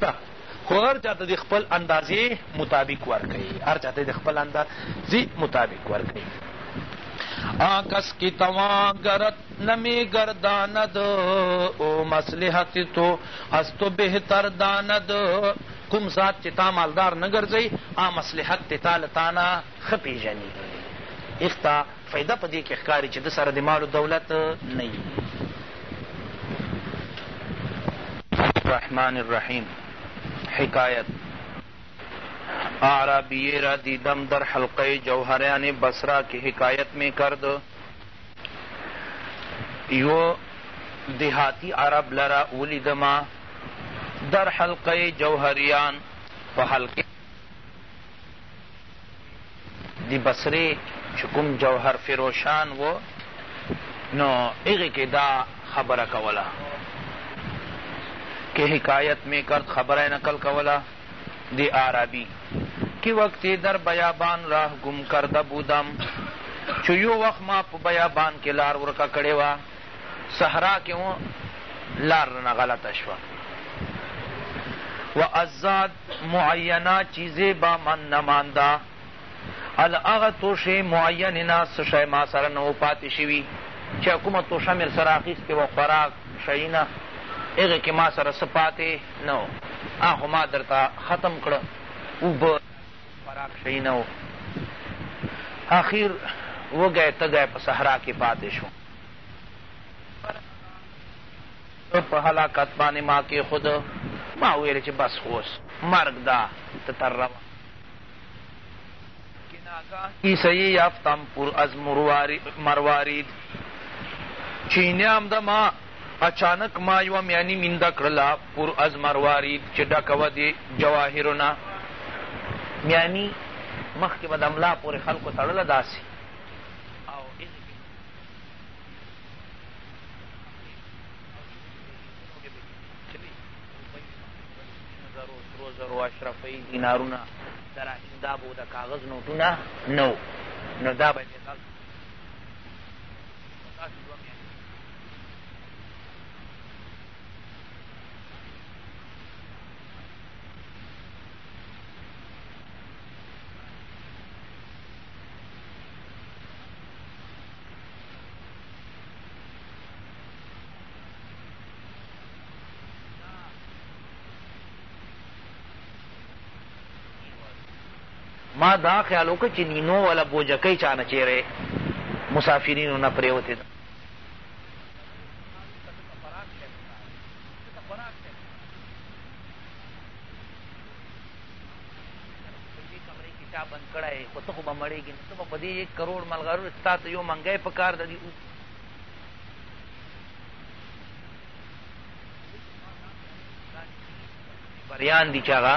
ته خو هر چا ته د خپل اندازې مطابق ورکوي هر چا ته د خپل اندازې مطابق ورکوي آکس کی تواں گرت نمی گرداند او مصلحت تو از تو بہتر داند کوم ذات چې تا مالدار نه ګرځوي آ مصلحت ته تا لتانا ښه پېژني. ايښ ته فايده په دې کې ښکاري چې ده سره د مال و دولت نه وي. الرحمن الرحیم حکایت اعرابیه را دیدم در حلقه جوهریان بصره که حکایت می کرد یو دهاتی عرب لرا ولیدما در حلقه جوهریان په حلقه د بصرې چې کوم جوهر فروشان و نو هغې کې دا خبره کوله که حکایت می کرد خبره نقل کوله د عربی که وقتی در بیابان راه گم کرده بودم چو یو وخت ما په بیابان کې لار ورکه کړې وه صحرا کې لار نه غلطه شوه و ازاد معینه چیزی به من نمانده ال هغه توشی معینه نه څه شی ما سره نه و پاتې شوي چا کومه توشه مې سره اخیستې وه خوراک شیونه هغې کې ما سره څه پاتې نه و هغه خو ما درته ختم کړه اوبه خوراک شیونه و اخیر وږی تږی په صحرا کې پاتې شو ته په هلاکت باندې ما کېښود. ما وویل چې بس خو اوس مرګ ده ته تر روان شې. که ناګاه کیسهی یافتم پر از مروارید چینی آمده ما اچانک ما یوه میانی مینده کړله پر از مروارید چې ډکه وه د جواهرو نه میانی مخکې به د ملا پورې خلکو تړله داسې زرو اشرفي دینارونه دراهم دا به د کاغذ نوټونه نه نو دا به ما دا خیال وکړ چې نینو ولا بوجکۍ چانه چیرې مسافرینو نه پرېوتې ده چا بند کړی خو ته خو به مړېږي نو ته به په دې یک کروړ ملغرو ستا ته یو منګی په کار د دې اوس بریان دي چې هغه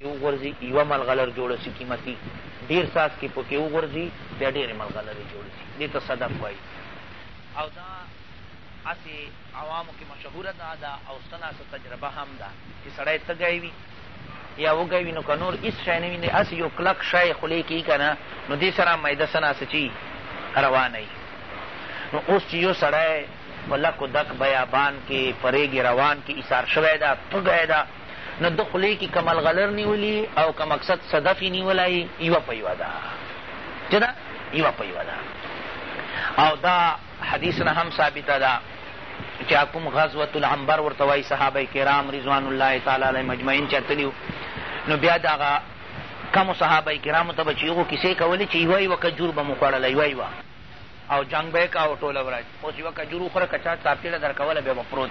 کې وغورځي، یوه ملغلر جوړه شي قیمتي، ډېر څاڅکي په کې وغورځي، بیا ډېرې ملغلرې جوړې شي، دې ته صدف وايي او دا هسې عوامو کې مشهوره دا ده او څه ناڅه تجربه هم ده چې سړی تږی وي یا وږی وي نو که نور هېڅ شی نه وي هسې یو کلک شی خولې کې که نه نو دې سره معده څه ناڅه چی روانه وي نو اوس چې یو سړی په لکو دک بیابان کې په ریګې روان کې ایسار شوی ده تږی ده نو ده خولې کې که ملغلر نیولي او که مقصد صدف یې نیولی یوه په یوه ده چې ده یوه په یوه ده او دا حدیث نه هم ثابته ده چا کوم غزوة العنبر ورته وایي صحابه کرام رضوان الله تعالی علیهم اجمعین چا تلي نو بیا د هغه کمو صحابه کرامو ته به چې هغو کیسې کولې چې یوه یوه کجور به مو خوړله یوه یوه او جنګ به یې کاوه ټوله ورځ اوس یوه کجور وخوره که چا چاپېړه درکوله بیا به پروت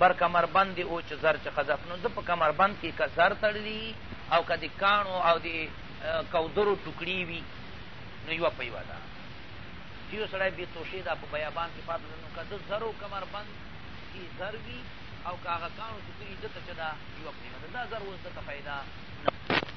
بر کمربند دې و چه زر چه قذف نو زه په کمربند کې که زر تړلي او که د کاڼو او د کودرو ټوکړي وي نو یوه په یوه ده چې یو سړی بې توشې دا په بیابان کې پاتې ده نو که د زرو کمربند کې زر وي او که هغه کاڼو ټوکړي ده ته چې دا یوه په یوه ده دا زر اوس ده ته پیدا نه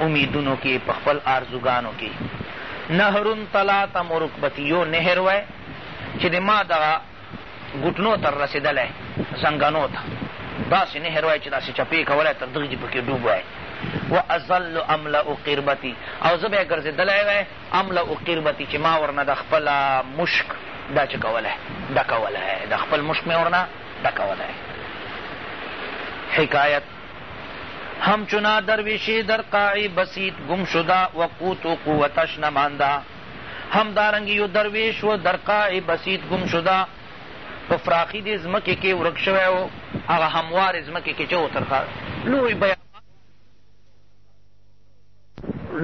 امیدونو کې په خپل آرزوګانو کې نهر تلاطم رکبتی یو نهر وای چې د ما دغه ګوټنو تر رسېدلی زنګنو ته داسې نهر وای چې داسې چپې کولی تر دغه جي پکې ډوب وای و ازل املا قربتی او زه به ګرځېدلی وای املا قربتی چې ما ورنه د خپل مشک دا چې کولی ډکولی د خپل مشک مې ورنه ډکولی حکایت همچنا درویشی در قاعی بسیط گم شده و قوت و قوتش نمانده همدارنګه یو درویش و در قاعی بسیط گم شده په فراخی دی زمکی کی ورک شوی و هغه هموار زمکی کی چه و تر لوی بیابان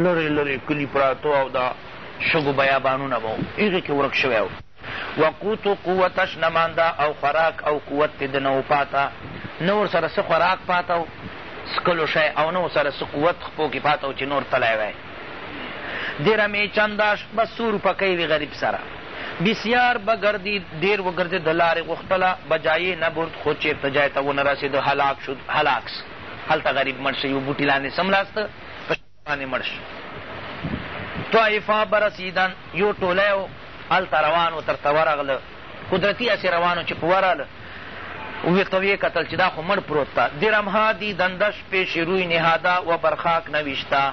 لرې لرې کلي پراته او دا شګو بیابانونه به وو هغې کې ورک شوی و وقوت و قوتش نه مانده او خوراک او قوت تې د نه و پاته نه ورسره څه خوراک پاته و څکلو شی او نه ورسره څه قوت خپو کې پاته و چې نور تلی وی درمې چنداش بس څو روپکۍ وې غریب سره بسیار بګردي ډېر وګرځېد د لارې غوښتله بجایې نه برد خو چېرته جای ته ونه رسېد هلاک شد هلاکس هلته غریب مړ شو، یو بوټي لاندې څملاست، په شپه باندې مړ شو. طائفه برسیدن، یو ټولی و، هلته روان و، ترته ورغله، قدرتي هسې روان و چې په ورغله، ورته ویې کتل چې دا خو مړ پروت ده، درمها دیدندش پیش روی نهاده و بر خاک نوشته.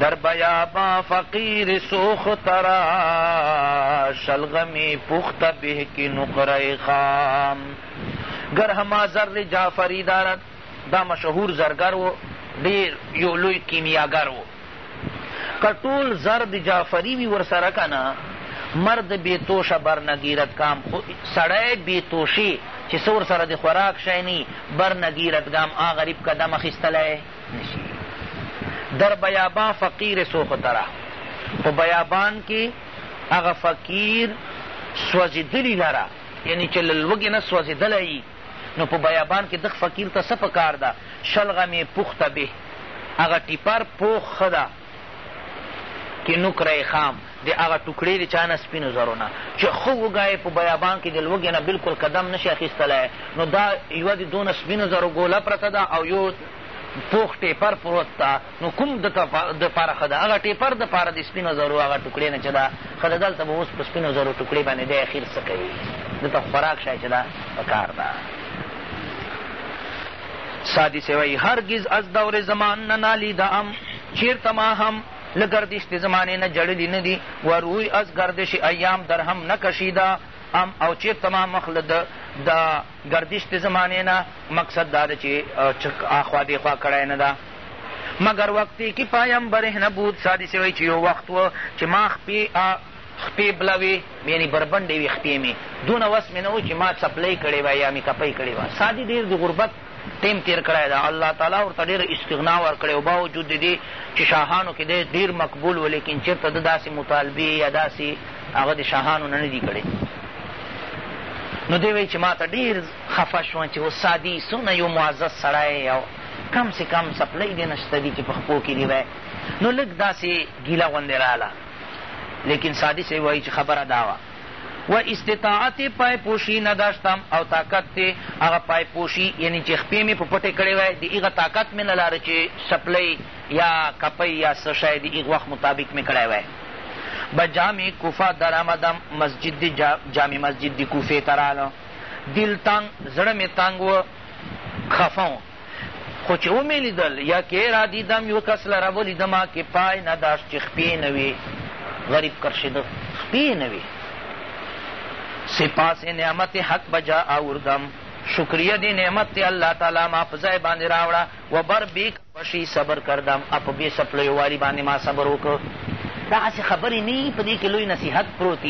در بیابان فقیر سوخ ترا شلغمی پخت به کی نقره خام گر هما زر جعفری دارد دا مشهور زرګر و ډیر یو لوی کیمیاګر و که ټول زر د جعفری وي ورسره که نه مرد بې توشه برنګیرت کام خو سړی بې توشې چې څه ورسره د خوراک شی نه برنګیرت ګام آ غریب قدم اخیستلی نشي در بیابا فقیر سوخ ترا په بیابان کې هغه فقیر سوځېدلي لره یعنی چې له لوږې نه سوځېدلی نو په بیابان کې دغ فقیر ته څه پکار ده شلغمې پوخته به هغه ټیپر پوخ ښه ده کې نوک رې خام د هغه ټوکړې د چا نه سپینو زرو نه چې ښه وږی په بیابان کې د لوږې نه بلکل قدم نشي اخیستلی نو دا یوه د دونه سپینو زرو ګوله پرته ده او یو پوخ ټیپر پروت ده نو کوم دپاره ښه ده هغه ټیپر دپاره د سپینو زرو هغه ټوکړې نه چې ده ښه ده دلته به اوس په سپینو زرو ټوکړې باندې دی اخیر څه کوي دلته خوراک شی چې ده په کار ده سعدي صیب وایي، هرګز از دور زمان نه نالیده ام، چېرته ما هم له ګردش د زمانې نه ژړلي نه دي و روی از گردش ایام در هم نکشیده ام او چېرته ما مخ له د د ګردش د زمانې نه مقصد دا ده چې اخوا دېخوا کړی نه ده مګر وقتې کې پایم برهنه بود سعدي صیب وایي چې یو وخت و چې ما خپې خپې بله وې، یعنې بربنډې وې خپې مې، دونه وس مې نه و چې ما څپلۍ کړې وای یا مې کپۍ کړې وای. سعدي ډېر د غربت ټیم تېر کړی ده، الله تعالی ورته ډېره استغنا ورکړې او باوجود د دې چې شاهانو کې دی ډېر مقبول و، لیکن چېرته ده داسې مطالبې یا داسې هغه د شاهانو نه نه دي کړې. نو دی وایي چې ما ته ډېر خفه شوم چې اوس سعدي څونه یو معزز سړی او کم سې کم څپلۍ دې نشته دي چې په خپو کې دې وای. نو لږ داسې ګیله غوندې راله. لیکن سادی صاحب وایی چی خبره دا وه و استطاعت پای پوشی نداشتم او طاقت تی هغه پای پوشی یعنی چی خپې می په پټې کړې وای د هغه طاقت می نلاره چی سپلی یا کپۍ یا څه شی د هغه وخت مطابق می کړی وای به جامع کوفه درآمدم مسجد دی جامع مسجد دی کوفې ته رالو دل تنګ زړه می تنګ و خفه خو چې ومې لیدل یا که را دیدم یو کس لره ولیدمه که پای نداشت چې خپې یې نه وې غریب کرشېده خپې یې نه وې سپاس نعمت حق بجا آوردم شکریه دی نعمت تی الله تعالی ما په ځای باندې راوړه و بر بې کپشي صبر کردم او په بې سپلیو والي باندې ما صبر وکړ دغسې خبرې نه په دې کې لوی نصیحت پروت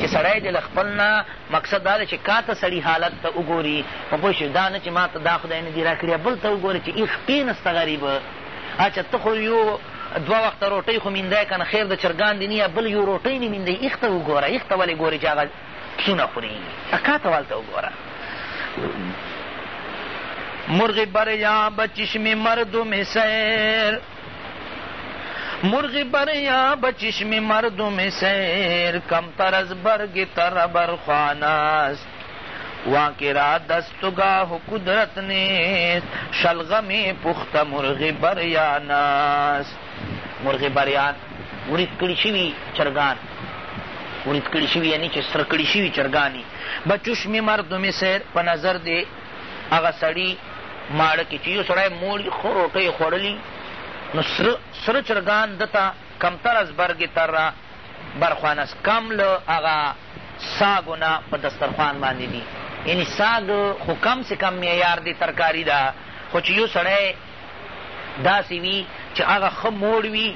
چې سړی دې له خپل نه مقصد دا دی چې کا ته سړي حالت ته وګوري په پوه شوې دا نه چې ما ته دا خدای نه دي راکړي بل ته وګوره چې ایخ کېنسته غریب اچه ته خو یو دوه وخته روټۍ خو میندی که نه خیر د چرګان دې نه بل یو روټۍ نه میندی ایخ ته وګوره ایخ ته ولې ګورې چې هغه پسونه خوري کا ته والته وګوره مرغ بر یا بچشم مردم سیر مرغ بریا به چشم مردم سیر کمتر از برگ تر بر خوان است وانکه را دستگاه و قدرت نیست شلغم پخته مرغ بریان است مرغ بریان ورید کړي شوي چرګان ورید کړي شوي یعنی چې سره کړي شوي چرګاني به چشم مردم سیر په نظر دی هغه سړي ماړه کې چې يو سړی موړي خو روټۍ يې خوړلي نو سره سره چرګان ده ته کمتر از برګې تر را برخوان است کم له هغه ساګو نه په دسترخوان باندې دي یعنی ساګ خو کم سې کم معیار دی ترکاري ده خو چې یو سړی داسې وي چې هغه ښه موړ وي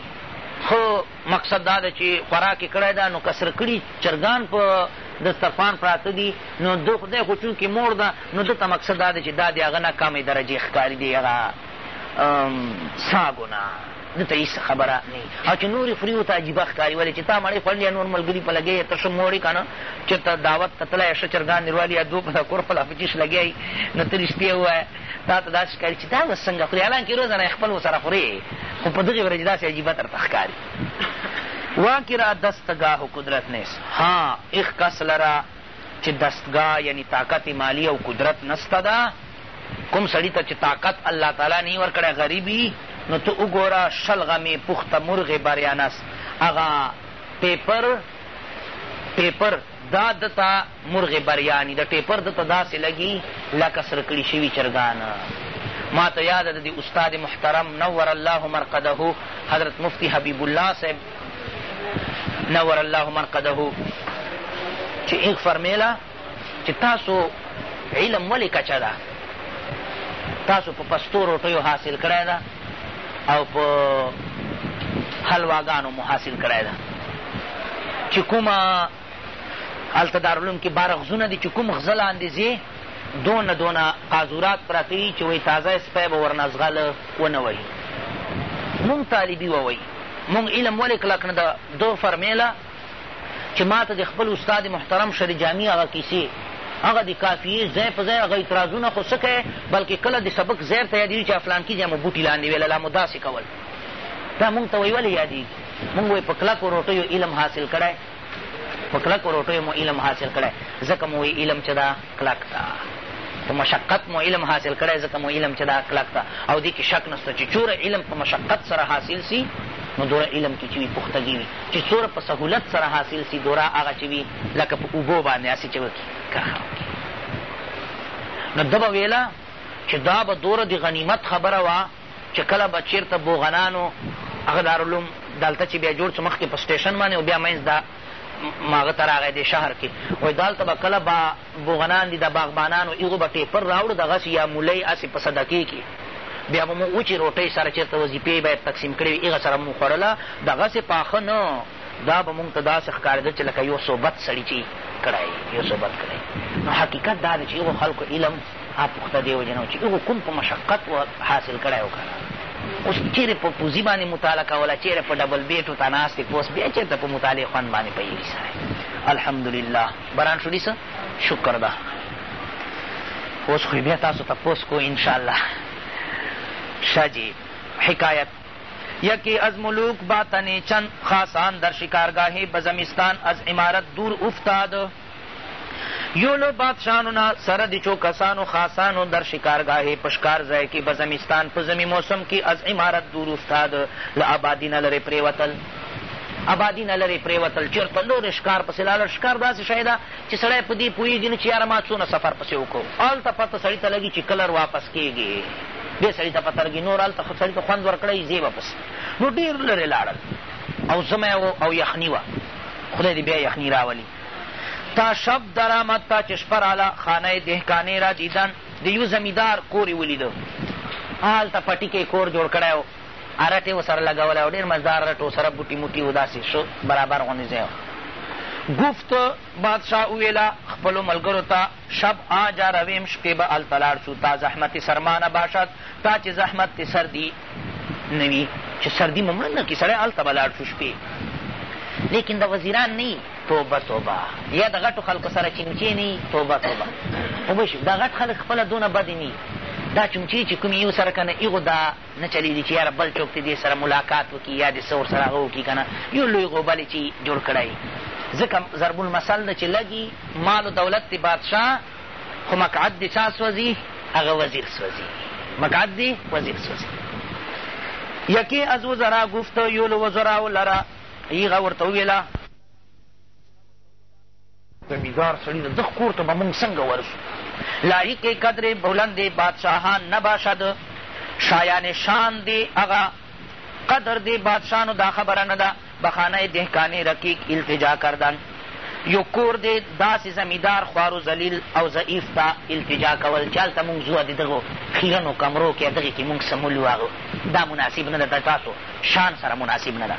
ښه مقصد دا ده چي خوراک يې کړی ده نو که سره کړي چرګان په دسترخوان پراته دي نو د خدای خو چونکي مور ده نو ده ته مقصد دا ده چي دا د هغه نه کمې درجې ښکاري د هغه څاګو نه ده ته هیڅ خبره نه وي او چې نورې خوري ورته عجیبه ښکاري ولې چې تا مړۍ خوړلې نور ملګري په لګیا یې ته ښه مور یې که نه چېرته دعوت ته تللی ښه چرګان دې روالي یا دوه په دا کور خپل هغه په چیش لګیا یي نو ته رښتیا ووایه تا ته داسې ښکاري چې دا اوس څنګه خورې، حالانکې روزانه یې خپل ورسره خورې، خو په دغې ورځې داسې عجیبه درته ښکاري. واه که را دستګاه و قدرت نیست ها هیخ کس لره چې دستګاه یعنی طاقت مالی او قدرت نسته ده کوم سړي ته چې طاقت الله تعالی نه ورکړی غریب وي نو ته وګوره شلغمې پخته مرغې بریانس هغه پیپر پیپر دا دته مرغ بریانی د ټیپر ده ته داسې لګي لکه سره کړي شوي چرګان. ما ته یاده ده د استاد محترم نور الله مرقده حضرت مفتی حبیب الله صاحب نور الله مرقده چې ایغ فرمیله چې تاسو علم ولې کچه ده تاسو په پستو روټیو حاصل کړی ده او په حلواګانو مو حاصل کړی ده چې کومه هلته دارالعلوم کې باره غزونه دي چې کوم غزه لاندې ځې دونه دونه قاذورات پراته وي چې وایي تازه سپی به ورنه ځغله ونه وهي مونږ طالبي ووایي مونږ علم ولې کلک نه ده دو فرمیله چې ما ته د خپل استاد محترم شری جامي هغه کیسې هغه د کافیې ځای په ځای هغه اعتراضونه خو څه کوي بلکې کله د سبق ځای ته یادېږي چې افلانکي ځای مو بوټي لاندې ویله لا مو داسې کول دا مونږ ته وایي ولې یادېږي مونږ وایي په کلکو روټیو علم حاصل کړی په کلکو روټیو مو علم حاصل کړی ځکه مو وایي علم چې دا کلک ده په مشقت مو علم حاصل کړی ځکه مو علم چې دا کلک ده او دې کې شک نشته چې چوره علم په مشقت سره حاصل سي نو دوره علم کې چې وي پختګي وي چې څوره په سهولت سره حاصل سي دوره هغه چې وي لکه په اوبو باندې هسې چې وکړي کرښه وکړي نو ده به ویله چې دا به دوره د غنیمت خبره وه چې کله به چېرته بوغنانو هغه دارالعلوم دالته چې بیا جوړ سو مخکې په سټېشن باندې او بیا منځ دا هغه ته راغی دې شهر کې وایي دالته به کله با بوغنان دي د باغبانانو هغو به ټېپر راوړو دغسې یا مولۍ هسې په صدقې کې بیا به مو وچې روټۍ سره چېرته وظیفې باید تقسیم کړې وي هغه سره مو خوړله دغسې پاخه نه دا به موږ ته داسې ښکارېده چې لکه يو څو بد سړي چې کړی يو څو بد کړی نو حقيقت دا دی چې هغو خلکو علم هغه پخته دې وجې نه و چې هغو کوم په مشقت و حاصل کړی و که اوس چېرې په پوزي باندې مطالعه کوله چېرې په ډبل بیټو ته ناست دی اوس بیا چېرته په مطالعې خوند باندې پوهېږي سړی الحمدلله بران شولي څه شکر ده اوس خو بیا تاسو تپوس کو انشاءالله ښه جي حکایت یکی از ملوک با تن چند خاصان در شکارگاه بزمستان از عمارت دور افتاد یو له بادشاهانو نه سره د چو کسانو خاصانو در شکارگاه په شکار ځای کی بزمستان په زمی موسم کی از عمارت دور افتاد له آبادی نه لرې پریوتل آبادی نه لرې پریوتل چېرته لرې شکار پسې لاړل شکار داسې شی ده چې سړی په دې پوهېږي نو چې یاره ما څونه سفر پسې وکړو هلته پته سړي ته لګي چې کلر واپس کېږي دې سړي ته پته لګي نور هلته سړي ته خوند ورکړی زه واپس نو ډېر لرې لاړل او زمی و او یخني وه خدای دې بیا یخني راولي تا شب درآمد تا چې شپه راله خانه دهکانې را دیدن د یو زمیندار کور یې ولیده هلته پټي کې کور جوړ کړی و ارټ یې ورسره لګولی و، ډېر مزدار ارټ و، سره بوټي موټي و، داسې ښه برابر غوندې ځای و. ګفت، بادشاه وویل، خپلو ملګرو ته، شب آ جا رویم، شپې به هلته لاړ شو، تا زحمت سر ما نباشد، تا چې زحمت دې سر دي نه وي، چې سردي مو مړه نه کړي، سړی هلته به لاړ شو شپې لیکن د وزیران نه یي. توبه توبه یا د غټو خلکو سره چمچې نه وي توبه توبه خو به شو دا غټ خلک خپله دونه بد نه دا چمچې چې کومې یو سره که نه هغو دا نه چلېږي چې یاره بل څوک دې سره ملاقات وکړي یا دې څه ورسره هغه وکړي که نه یو لوی غوبل چې جوړ کړی ځکه ضرب المثل ده چې لږي مال و دولت دې بادشاه خو مقعد دې چا سوځي هغه وزیر سوځي مقعد دې وزیر سوځي یکی از وزرا گفت یول وزراو لرا هیغه ورته وویله. د بیګار سړي د دخ کور ته به مونږ څنګه ورسو؟ لایق قدر بلند بادشاهان نه باشد شایان شان دې هغه قدر دې بادشانو دا خبره نه ده بخانه دهکانې رقیق التجا کردن. یو کور دی داسې زمیدار خوارو ذلیل او ضعیف ته التجا کول چې هلته موږ ځو د دغو خیرنو کمرو کې دغې کې موږ څه ملو هغه دا مناسب نه ده د تاسو شان سره مناسب نه ده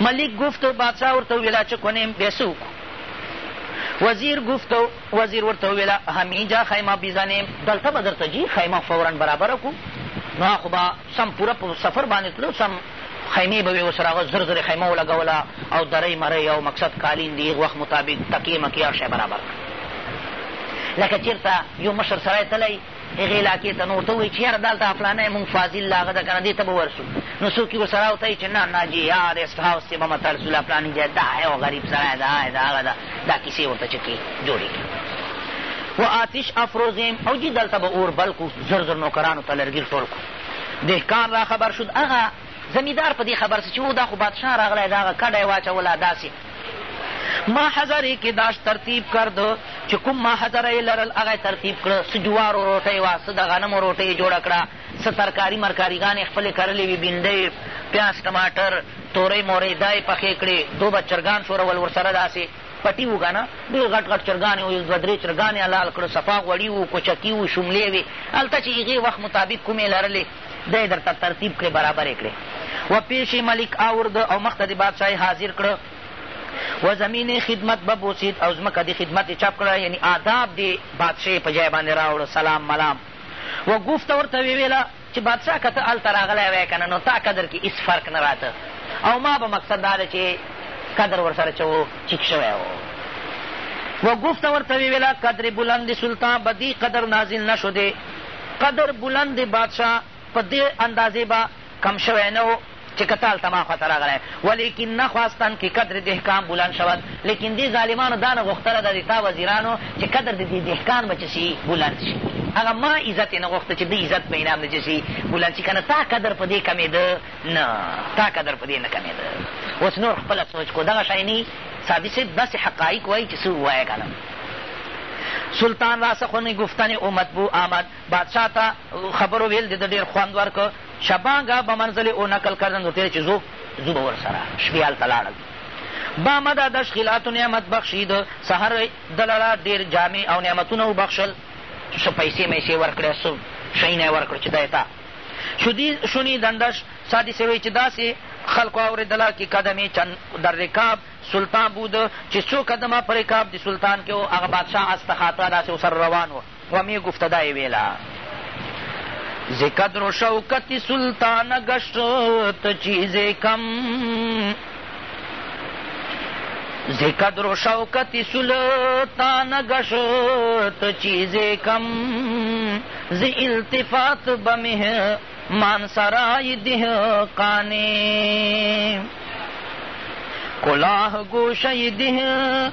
ملک گفت بادشاه ورته وویله چې کنیم بیا څه وکړو وزیر گفت وزیر ورته وویله همینجا خیمه بزنیم دلته به درته جي خیمه فورا برابره کړو نو خو به سم پوره په سفر باندې تلو سم خیمې به وې، اوس هغه زر زرې خیمه ولګوله او درۍ مرۍ او مقصد قالین د هغه وخت مطابق تکیې مکیې هر شی برابر کړ. لکه چېرته یو مشر سړی تللی هغې علاقې ته، نو ورته ووایي چې یاره دلته فلانی مونږ فاضل له هغه ده که نه دې ته به ورسو، نو څوک یې ورسره وتړي چې نه نه جي یا ریسټ هاوس ته به مه تړ سو له فلاني ځایه دا یو غریب سړی ده هغه ده هغه ده دا کیسې ورته چې کړي جوړې کړي. و آتش افروزیم او جي دلته به اور بل کړو زر زر نوکرانو ته لرګي ټول کړو. دهقان راخبر شد هغه زمیدار په دې خبر سو چې او دا خو بادشاه راغلی دا هغه کډه یې واچوله داسې محضرې کې داش ترتیب کرد چې کوم محضره یې لرل هغه یې ترتیب کړه څه جوارو روټۍ وه څه د غنمو روټۍ یې جوړه کړه څه ترکاري مرکاریګانې خپلې کرلې وي بینډۍ پیاز ټماټر تورۍ مورۍ دا یې پخې کړې دوه چرګان شورول ورسره داسې پټي وو کنه ډېر غټ غټ چرګان وو، يو دوه درې چرګان يې حلال کړل، صفا غوړي وو، کوچکي وو، شملې وې، هلته چې هغې وخت مطابق کومې لرلې دی يې درته ترتيب کړې برابرې کړې. و پېش يې ملک آورد او مخ ته دې بادشاه يې حاضر کړ. و زمين خدمت ببوسيت او ځمکه دې خدمت يې چپ کړه يعني آداب دې بادشاه په ځای باندې راوړل سلام ملام و گفت ورته ويې ويل. چې بادشاه که ته هلته راغلی وای که نه نو تا قدر کې هیڅ فرق نه راته او ما به مقصد دا دی چې قدر ورسره چې و چیک شوی و و گفت ورته ویویله قدر بلند سلطان به دې قدر نازل نه شدی قدر بلند بادشاه په دې اندازې به کم شوی نه و چه قتال ته ما خوا ته راغلی ولیکن نه خواستند که قدر دهقان بلند شود لیکن دی ظالمانو دا نه غوښتله ده د تا وزیرانو چه قدر د دې دهقان به چه سي بلند شي هغه ما عزت یې نه غوښته چه د عزت په انعام د چه سي بلند شي که نه تا قدر په دې کمېده نه تا قدر په دې نه کمېده اوس نور خپله سوچ کو دغه شی نه صابي صاحب داسې حقایق وایي چې څه ووایه که نه سلطان را څخه نې ګفتنې او مطبوع آمد بادشاه ته خبرو ویل د ده ډېر خوند ورکړ شبان ګاه به منزل او نقل کردند و پیر چه زو زو به ورسره شبیال ته لاړل. بامده دش خیلات و نعمت بخشید، سحر ده لره ډیر جامع او نعمتونه وبخشل، څه پیسې میسې ورکړې، څه شیونه یې ورکړل چه دی ته شدی، شنیدندش سادی سوی چه داسې خلقو اوریدله که قدم چند در رکاب سلطان بود، چه څو قدمه په رکاب د سلطان کې و، هغه بادشاه اس ته خاطا داسې ورسره روان و. و می گفت دا یې ویله ز قدر و شوکت سلطان گشت چیز کم ز قدر و شوکت سلطان گشت چیز کم ز التفات بمه مان سرای ده قانه کلاه گوشه ده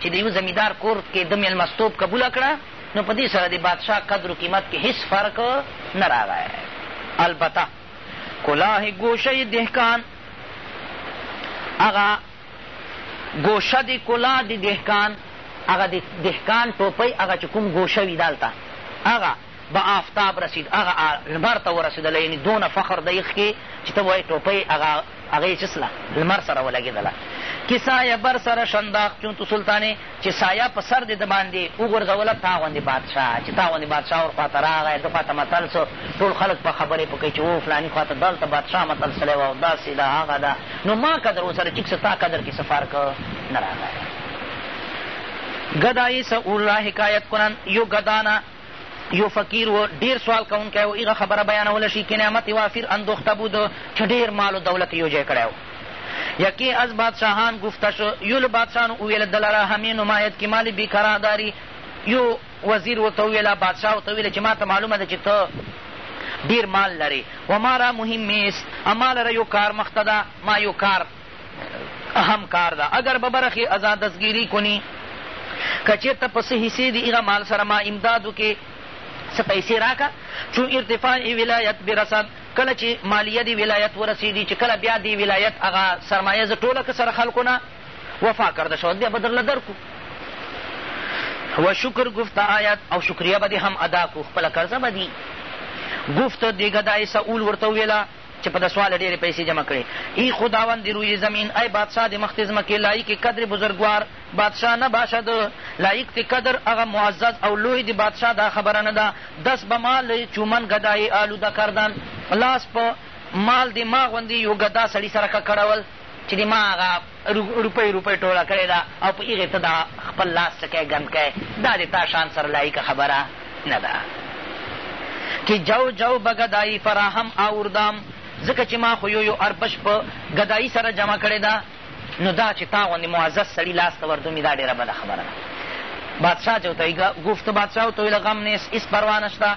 چې د یو زمیندار کور کې ده مېلمستوب قبوله کړه، نو په دې سره د بادشاه قدر و قیمت کې هېڅ فرق نه راغی. البته کلاه ګوشه دهقان، هغه ګوشه د کلاه د دهقان، هغه د دهقان ټوپۍ هغه چې کوم ګوشه وي دلته هغه، به آفتاب رسید هغه لمر ته ورسیدله یعنی دونه فخر دی کښې چې ته به وایې ټوپۍ هغه هغه یې چه سله لمر سره ولګیدله که سایه بر سرش انداخت چون تو سلطانه چې سایه په سر دې د باندې وغورځوله تا غوندې بادشاه چې تا غوندې بادشاه ور خواته راغی ده خواته متل سو ټول خلک په خبرې په کوي چې او فلاني خواته دلته بادشاه متل سلی وه او داسې ده هغه ده نو ما قدر ورسره چیک سه تا قدر کې څه فرق نه راغی گدایی سه الله حکایت کنن یو گدانا یو فقیر و ډېر سوال کوونکی و هغه خبره بیانوله شي که نعمت وافر اندوخته بود چې ډېر مال و دولت یو ځای کړی و یکی از بادشاهان گفته شو یو له بادشاهانو وویل ده لره همې نماید که مال بیقرار داری یو وزیر ورته وویله بادشاه ورته وویله چې ما ته معلومه ده چې ته ډېر مال لرې و ما را مهمې است اما لره یو کار مخته ده ما یو کار اهم کار ده اګر به برخې ازا دستګیري کوني که چېرته په څه حصې دي هغه مال سره ما امداد وکړي څه پیسې راکه چون ارتفاع ولایت برسد کله چې مالیه دې ولایت ورسېږي چې کله بیا دې ولایت هغه سرمایه زه ټوله که سره خلکو نه وفا کرده شود بیا به درله درکو و شکر گفت آیت او شکریه به دې هم ادا کو خپله قرضه به دي گفت دیګه دای سئول ورته وویله چې په دسوال ډېرې پیسې جمع کړې. ای خداوند روی زمین، ای بادشاه د مخ د ځمکې، لایق قدر بزرګوار بادشاه نه باشد، لایق د قدر هغه معزز او لوی د بادشاه دا خبره نه ده، دست به ما له چومن ګدای آلوده کردند، لاس په مال د ما غوندې یو ګدا سړي سره ککړول. چې دې ما هغه روپۍ روپۍ ټوله کړې ده او په هغې ته دغه خپل لاس څه کوې ګند کوې، دا د تا شان سره لايقه خبره نه ده. که جو جو به ګدايي فراهم آوردام، ځکه چې ما خو يو يو اربش په ګدايي سره جمع کړې ده، نو دا چې تا غوندې معزز سړي لاس ته وردومي دا ډېره بده خبره ده. بادشاه جو ته گفت بادشاه تو الغم نیست اس پروا نشته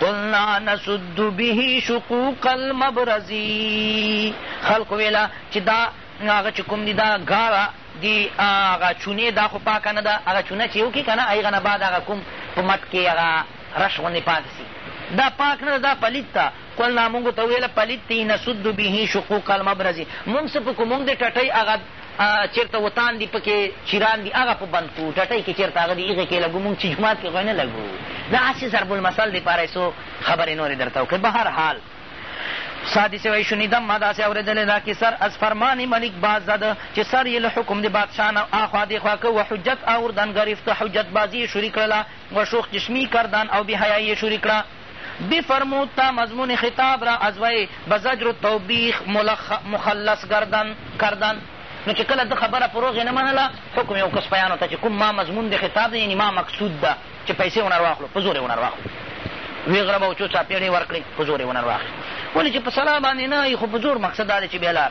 قلنا نسد به شقوق المبرز خلق ویلا چې دا هغه چې کوم دي دا ګاړه دی هغه چونې دا خو پاکه نه ده هغه چونه چې وکړي که نه هغه نه بعد هغه کوم په مټ کې هغه رش غوندې پاتې سي دا پاک نه ده دا پلیت ده قلنا مونږ ته ویله پلیت دی نسد به شقوق المبرز مونږ څه په کو مونږ د ټټۍ هغه چېرته وتان دي پکې چیران دي هغه په بند کو ټټۍ کې چېرته هغه دي هغې کې لګو مونږ چې جومات کې خو یې نه لګو دا هسې ضرب المثل دې پاره یې څو خبرې نورې درته وکړې بهر حال سادی سے وای شنیدم ما داسې اورېدلې ده که سر از فرمان ملک باز زد چې سر یې له حکم د بادشاه نه آخوا دېخوا که و حجت آوردن گرفت حجت بازي یې شروع کړله و شوخ چشمي کردن او بې حیایي یې شروع کړه بفرمود تا مضمون خطاب را از وی به زجر توبیخ مخلص گردن کردن نو چې کله ده خبره پر روغې نه منله حکم یې وکړ سپیانو ته چې کوم ما مضمون د خطاب دی یعنی ما مقصود ده چې پیسې ونر واخلو په زور یې ونر واخلو وی غره به وچو چاپېړې ورکړې په زور یې ونر واخلې ولې چې په سلا باندې نه خو په زور مقصد دا دی چې بیا لار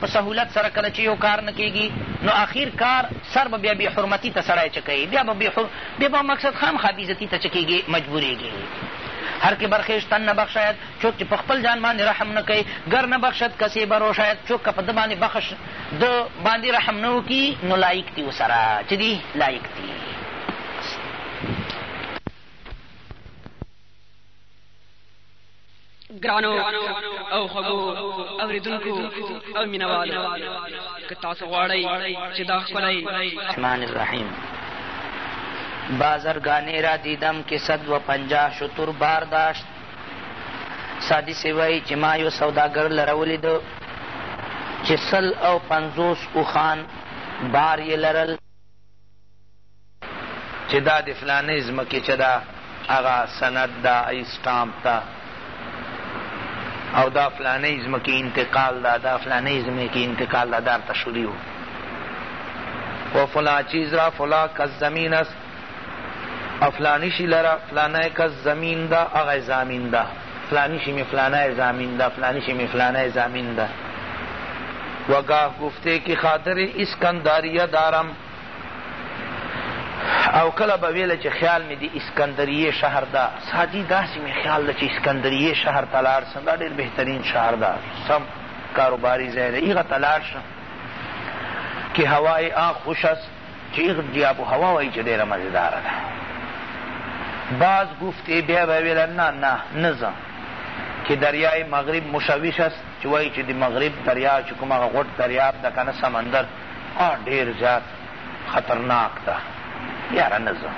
په سهولت سره کله چي يو کار نه کيږي نو اخير کار سر به بيا بي حرمتي ته سړی چه کوي بيا به بي حر... بيا به مقصد خامخا بي عزتي ته چه کيږي مجبوريږي هر که بر خویش تن نبخشاید چوک چې په خپل ځان باندې رحم نه کوي ګر نه بخشد کسې بروشاید چوک که په ده باندې بخش د باندې رحم نه وکړي نو لایق دي ورسره چې دي لایق دي ګرانو او خبو اوریدونکو او مینوالو که تاسو غواړئ چې دا خپلای رحمان الرحیم بازرگانی را دیدم که صد و پنجاه شطور بار داشت سادی سی وایي چې ما یو سوداګر لره ولیده چې سل او پنځوس اوښان بار یې لرل چه دا د فلانی زمکی چه دا هغه سند دا ای سټامپ دا او دا فلانی زمکی انتقال دا دا فلانی زمکی انتقال دا دار تشوریو و فلا چیز را فلا کس زمین است افلانی شی لرا فلانی کس زمین دا اغی زامین دا فلانی شی می فلانای زامین ده فلانی شی می فلانای زامین ده و گاه گفته که خاطر اسکنداریه دارم او کله به ویل چې خیال می دی اسکندریه شهر ده ساجی داسی می خیال ده چې اسکندریه شهر تلار سم دا ډیر بهترین شهر ده سم کاروباری ځای ده ایغه تلار شم که هوای آ خوش است تیغ دی ابو هوا وایي چې ډېره مزېداره ده باز گفته بیا به ویل نه نه نه ځه که دریای مغرب مشوش است چې وایي چې د مغرب دریا چې کوم هغه غوټ دریاب ده که نه سمندر آ ډېر زیات خطرناک ده یاره نه ځه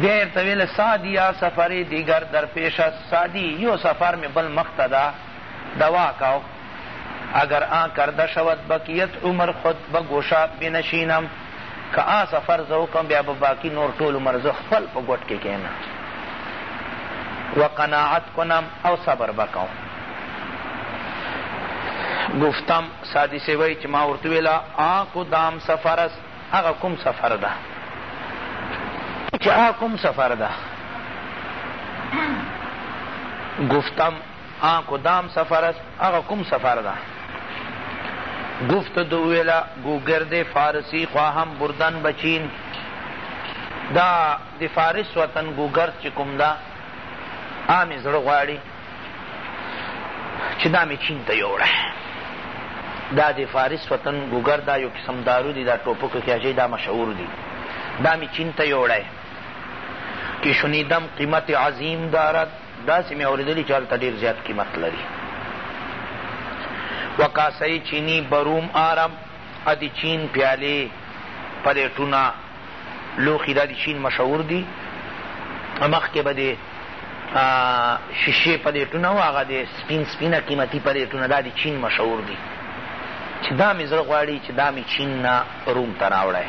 بیا یې ورته ویل سادي یا سفرې دیګر در پیش است سادي یو سفر مې بل مخته ده دوا کا اگر آن کرده شود بقیت عمر خود به گوشاب بنشینم که آن سفر زه وکړم بیا به باقی نور ټول عمر زه خپل په ګوټ کې کیناست و قناعت کنم او صبر بکوم گفتم سادی سوی چه ما ورته ویلا آ کدام سفر است هغه کوم سفر ده چه آ کوم سفر ده گفتم آن کدام سفر است؟ هغه کوم سفر ده؟ گفت دوله گوگرد فارسی خواهم بردن به چین دا د فارس وطن گوگرد چې کوم ده هغه مې زړه غواړي چې دا مې چین ته یوړی دا د فارس وطن ګوګر دا یو قسم دارو دی دا ټوپکو کې اچوي دا مشهور دی دا مې چین ته یوړی که شنیدم قیمت عظیم دارد داسې مې اورېدلي چې هلته ډېر زیات قیمت لري. و کاسه چینی بروم آرم ادی چین پیالې پلیټونه لوښي دا د چین مشهور دي مخکې به دې شیشې پلیټونه و هغه دې سپین سپینه قیمتي پلیټونه دا د چین مشهور دي چې دا مې زړه غواړي چې دا مې چین نه روم ته راوړی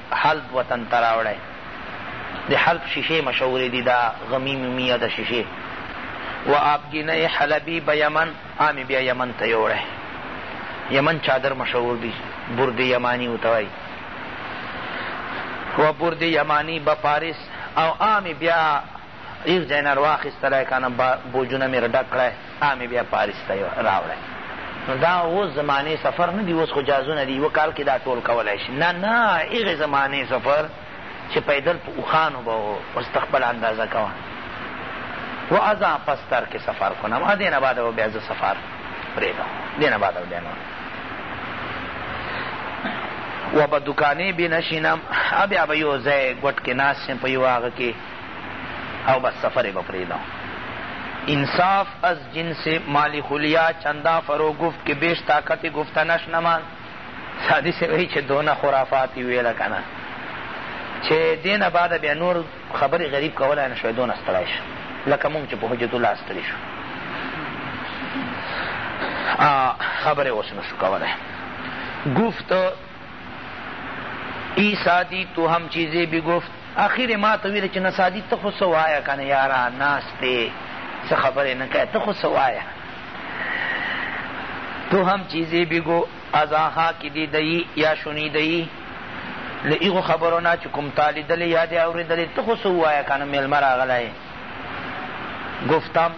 حلب وطن ته راوړی د حلب شیشې مشهورې دي دا غمي ممي د شیشې و آبګینه حلبی به یمن آمې بیا یمن ته یوړی یمن چادر مشهور دي برد یمانی ورته وایي و برد یمانی به پاریس او آمې بیا یو ځای نه راواخیستلی که نه بوجونه مې ډک کړی هغه مې بیا پاریس ته راوړی نو دا اوس زمانې سفر نه دي اوس خو جازونه دي یوه کال کې دا ټول کولی شي نه نه هغې زمانې سفر چې پیدل په اوښانو به و اوس ته خپله اندازه کوه و از پس تر کې سفر کنم ا دې نه بعد به بیا زه سفر پرېږدم دې نه بعد به بیا نه و به دکانې بې نشینم بیا به یو ځای ګوټ کې ناست شم په یو هغه کې او بس سفر یې به پرېږده. انصاف از جنس مالی خلیا چندا فرو گفت که بیش طاقت گفتنش نماند سعدی صاحب وایي چې دونه خرافات یې ویله که نه چې دې نه بعد بیا نور خبرې غریب کولای نه شوی دونه ستړی شو لکه مونږ چې په حجت الله ستړي شو خبرې اوس نه شو کولی گفت ای سعدی تو هم چیزې بی گفت اخر یې ماته وویل چې نصادي ته خو څه وایه کنه یاره ناست دی څه خبرې نه کوې ته خو څه وایه تو هم چیزې بګو از آنها کې دیدهیي یا شنیدهیي له هغو خبرو نه چې کوم تا لیدلې یا دې اورېدلې ته خو څه ووایه کنه مېلمه راغلی ګفتم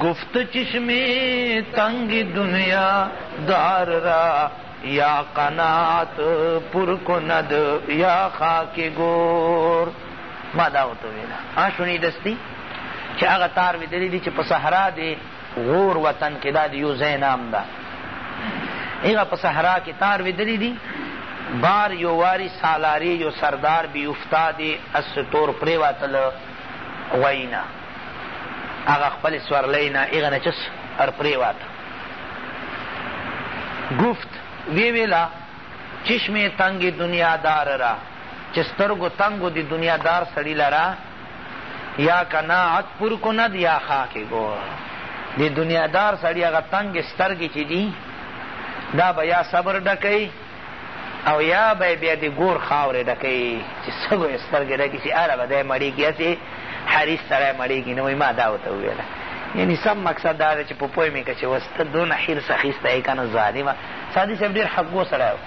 گفت چشمِ تنگ دنیا دار را یا قناعت پر کند یا خاک گور ما دا ورته وویل ها شنیدستی چې هغه تا اورېدلی دي چې په صحرا دې غور وطن کې دا د یو ځای نام ده هغه په صحرا کې تا اورېدلی دي بار یو واری سالاری یو سردار بیفتاد از ستور پریواتل غوینا هغه خپل سورلۍ نه هغه نه چس ار پریوات گفت وی ویلا چشم تنگ دنیا دار را چه سترګو تنګو د دنیا دار سړی لرا یا قناعت پر کند یا خاک ګور د دنیا دار سړی هغه تنګ سترګې چې دي دا به یا صبر ډکوي او یا به یې بیا د ګور خاورې ډکوي چې سږو یې سترګې ډکې شي هله به دی مړېږي هسې حریص سړی مړېږي نو ما دا ورته وویله یعنی سم مقصد دا دی چې په پوه مې که چې اوس ته دونه حرص اخیستی یې که نه ظالمه سادي صاحب ډېر حقګو سړی و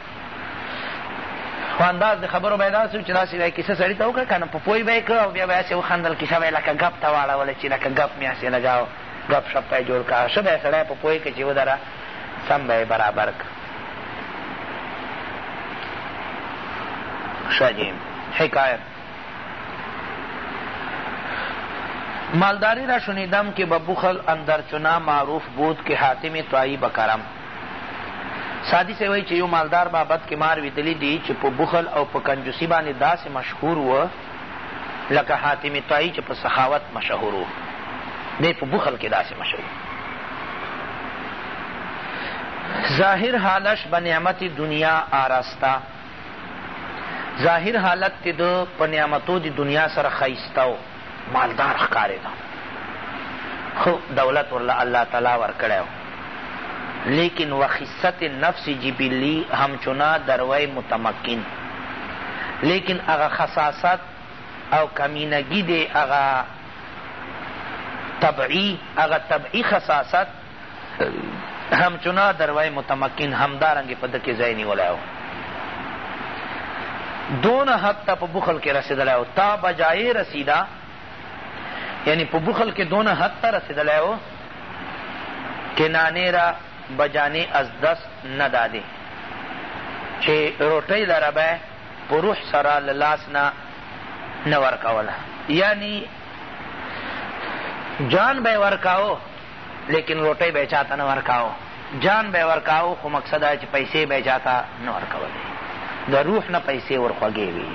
خو انداز د خبرو به یې داسې و چې داسې به یې کیسه سړي ته وکړه که نه په پوه به یې کړه او بیا به یې هسې وخندل کیسه به یې لکه ګپ ته واړوله چې لکه ګپ مې هسې لګاوه ګپ شپ به جوړ کا ښه به سړی په پوی که چې ودره سم به برابر که ښه جی حکایت مالداری را شنیدم که به بخل اندر چنا معروف بود که حاتم طایی بکرم سادی سے وای چې یو مالدار بابت کې مار ویدلی دی چې په بخل او په کنجوسی باندې داسې مشهور و لکه حاتم طائی چې په سخاوت مشهور و دی په بخل کې داسې مشهور ظاهر حالش به نعمت دنیا آراسته ظاهر حالت تی د په نعمتو د دنیا سره خیسته و مالدار ښکارېده خو دولت ورله الله تعالی ورکړی لیکن و خست نفس جبلی همچنا دروی متمکن لیکن هغه خساست او کمینګی دی هغه طبعی هغه طبعی خساست همچنا دروی متمکن همدارنګه په ده کې ځای نیولی و دونه حد ته په بخل کې رسېدلی و تا بجایې رسیده یعنی په بخل کې دونه حد ته رسېدلی و چې نانې را بجانې از دست ندادې چې روټۍ لره به یې په روح سره له لاس نه نه ورکوله یعنی جان به یې ورکاوه لیکن روټۍ به یې چاته نه ورکاوه، جان به یې ورکاوه خو مقصد دا چې پیسې به یې چاته نه ورکولې. د روح نه پیسې ور خوږې وې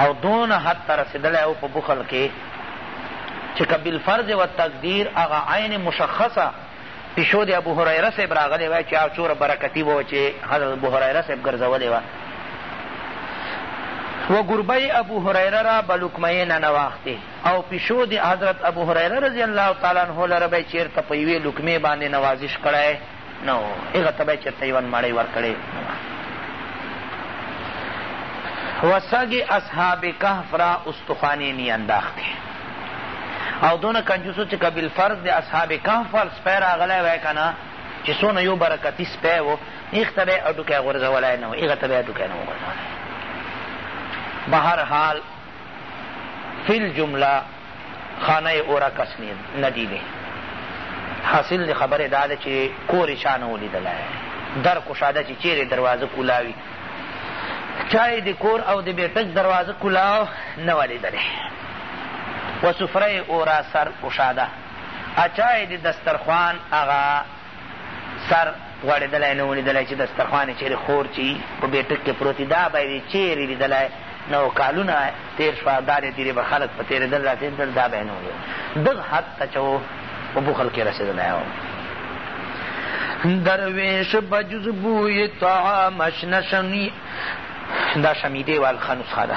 او دونه حد ته رسېدلی و په بخل کې چې که بالفرض والتقدیر هغه عین مشخصه پیشو د ابوهریره صاحب راغلې وای چې هغه څومره برکتي به وه چې حضرت ابوهریره صاحب ګرځولې وه و گربه ابوهریره را به لقمه یې ننواختې او پیشو دې حضرت ابو هریره رضی الله تعالی عنه لره به یې چېرته په یوې لقمې باندې نوازش کړی نه و، هغه ته به یې چېرته یوه مړۍ ورکړې نه وه. و سگ اصحاب کهف را استخوانی می انداخته او دونه کنجوس و چې که بالفرض د اصحاب کهف ول سپی راغلی وای که نه چې څونه یو برکتي سپی و هغه ته به یې هډوکی غورځولی نه و هغه ته به یې هډوکی نه و غورځولی بهرحال فی الجمله خانه اوره کس نه دي دی حاصل د خبرې دا ده چې کور یې چا نه و لیدلی در کشاده چې چیرې دروازه کولا وي چا یې د کور او د بیټک دروازه کولا نه وه لیدلې و سفره یې اورا سر کشاده اچا یې د دسترخوان هغه سر غوړېدلی نه و لیدلی چې دسترخوان یې چېرې خور چي په بېټک کې پروت وي دا به یې چېرې لیدلی نه و کالونه تېر شوه دارې دیرې به خلک په تېرېدل را تېرېدل دا به یې نه و لیدلی دغه حد ته چې و په بخل کې رسېدلی و درویش بجز بوی طعامش نشمی دا شمیده والخنسخه ده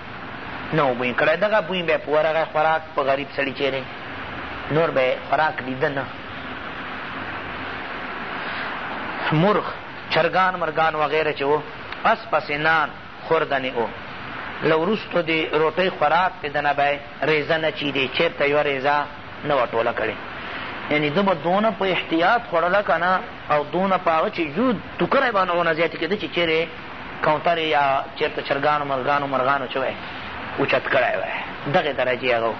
نه و بوی کړی دغه بوی به په ورغی خوراک په غریب سړي چې دی نور به خوراک لیده نه مرغ چرګان مرګان وغیره چې و پس پس نان خوردنې او له وروستو د روټۍ خوراک پې دنه به ریزه نه چی دی چېرته یوه ریزه نه وه ټوله کړې یعنی ده به دونه په احتیاط خوړله که نه او دونه په هغه چې يو توکر يې باندې ونه زيات کېده چې چېرې کوترې يا چېرته چرګانو مرغانو مرغانو څه وای اوچت کړی وای دغې درجې هغه و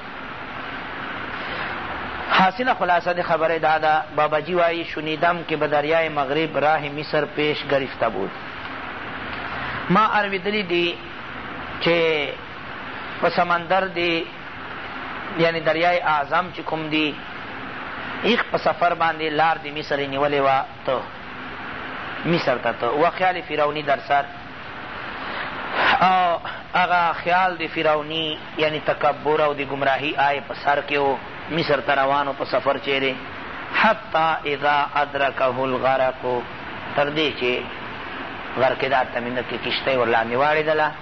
حاصله خلاصه د خبرې دا ده بابا جي وايي شنیدم که به دریای مغرب راه مصر پیش گرفته بود ما اورېدلي دي چې په سمندر دی یعنې دریای اعظم چې کوم دي ایخ په سفر باندې لار د مصر یې نیولې وه ته مصر ته ته و خیال فرعوني در سر او هغه خیال د فرعوني یعنی تکبر او د ګمراهي آی په سر کې و مصر ته روانو په سفر چیرې حتی اذا ادرکه الغرق تر دې چې غرقېدا تمینه کې کشتۍ ورلاندې واړېدله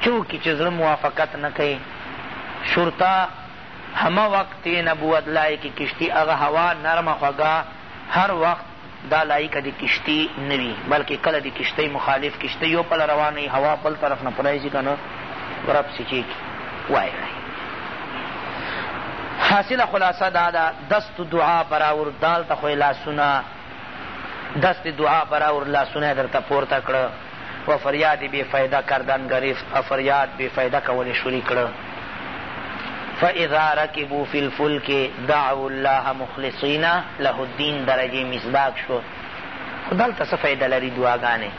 چوکی چه زړه موافقت نه کئ شرطه همه وقت تی نبوت لایکی کشتی هغه هوا نرمه خوږه هر وقت دا لایکه دی کشتی نه وی بلکه کله دی کشتی مخالف کشتی یو پله روانه وی هوا بل طرف نه پرایزی کنه رب سی چی وای رای حاصل خلاصه دادا دست دعا براور دال تا خوی لاسونه دست دعا براور لاسونه در تا پورته کړه و فریاد بی فایده کردن گرفت او فریاد بی فایده کول شروع کړ فاذا رکبوا فی الفلک دعوا الله مخلصین له الدین درجه مصداق شو خو دلته څه فایده لري دعاګانې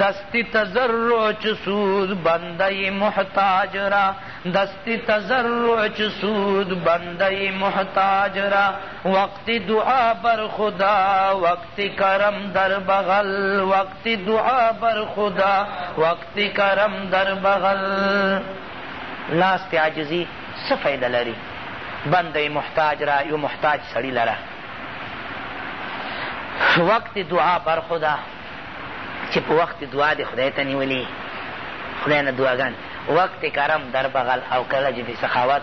دستی تزرع چسود بنده محتاج را دستی تزرع چسود بنده محتاج را وقت تی دعا بر خدا وقت کرم در بغل وقت دعا بر خدا وقت کرم در بغل لاس ته عاجزي څه فایده لري بنده محتاج را یو محتاج سړي لره وقت دعا بر خدا چې په وخت دعا دې خدای ته نیولي خدای نه دعاګان وقت کرم در بغل او کله چې د سخاوت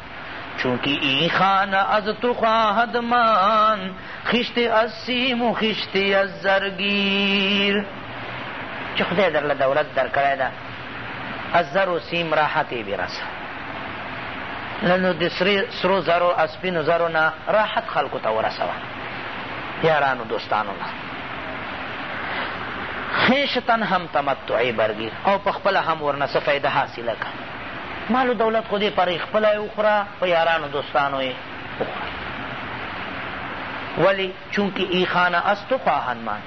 چونکه ای خان از تو خواهد مان خشت از سیم و خشت از زرگیر چې خدای درله دولت درکړی ده از زر و سیم راحتې برسه نو د سرو زرو او سپینو زرو نه راحت خلکو ته ورسوه یارانو دوستانو نه خیشتن هم تمتعې برګیر او په خپله هم ورنه څه فایده حاصله کړه مال و دولت خو دې پرۍ خپله یې وخوره په یارانو دوستانو یې وخوره ولې چونکې ای خانه است و خواهان مان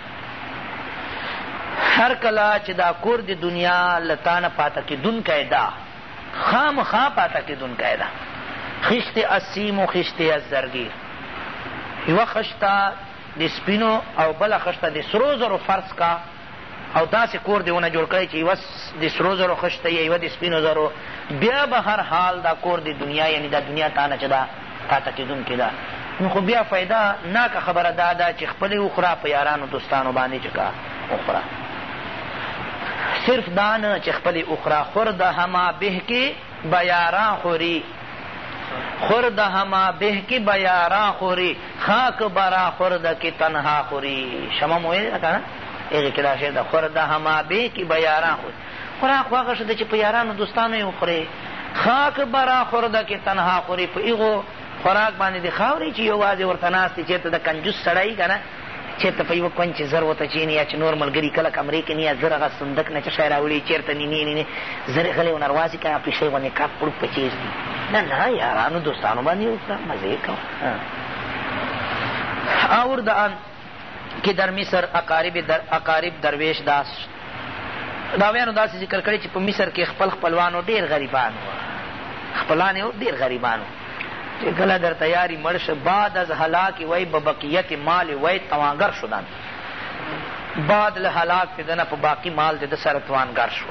هر کله چې دا کور د دنیا له تانه پاته کېدونکی ده خامخا پاته کېدونکی ده خشت اسیم و خشت الزرګیر یوه خشته د سپینو او بله خشته د سرو زرو فرض کا او داسې کور دې ونه جوړ کړی چې یوه د سرو زرو خشته یا یوه د سپینو زرو بیا به هر حال دا کور د دنیا یعنی دا دنیا تانه چې ده پاته کېدونکې ده نو خو بیا فایده ناکه خبره دا ده چې خپلې وخوره په یارانو دوستانو باندې چې کا وخوره صرف دا نه چې خپلې وخوره خور د همه به کې به یاران خوری خورد هما به کی به یاران خوری خاک برا خورد کی تنها خوری شمع مویل کنه هغه کې دا شعر ده خورد هما به کی به یاران خوری خوراک خو هغه شته چې په یارانو دوستانو یې وخورې خاک برا خورده کې تنها خورې په هغو خوراک باندې د خاورې چې یوازې ورته ناست چېرته د کنجوس سړی که نه چیرته په یوه کونج چی زر وته چینی یا چی نور ملګری کله کمری کی نه یا زر هغه صندق نه چه شی راوړی چیرته نی نی نی زر غلی او نروازی کړه پیشی غوندی کپ کړوپ په چیز دی نه نه یارانو دوستانو باندی وکړه مزه کوه اور د ان کی در مصر اقارب در اقارب درویش داس راویانو داسې ذکر کړی چې په مصر کې خپل خپلوانو ډېر غریبان وو خپلانې ډېر غریبان وو چه کله در تیاری مړ شه بعد از هلاک وی ببقیت مال وی توانگر شدن بعد له هلاک ددنه په باقی مال دده سره توانگر شو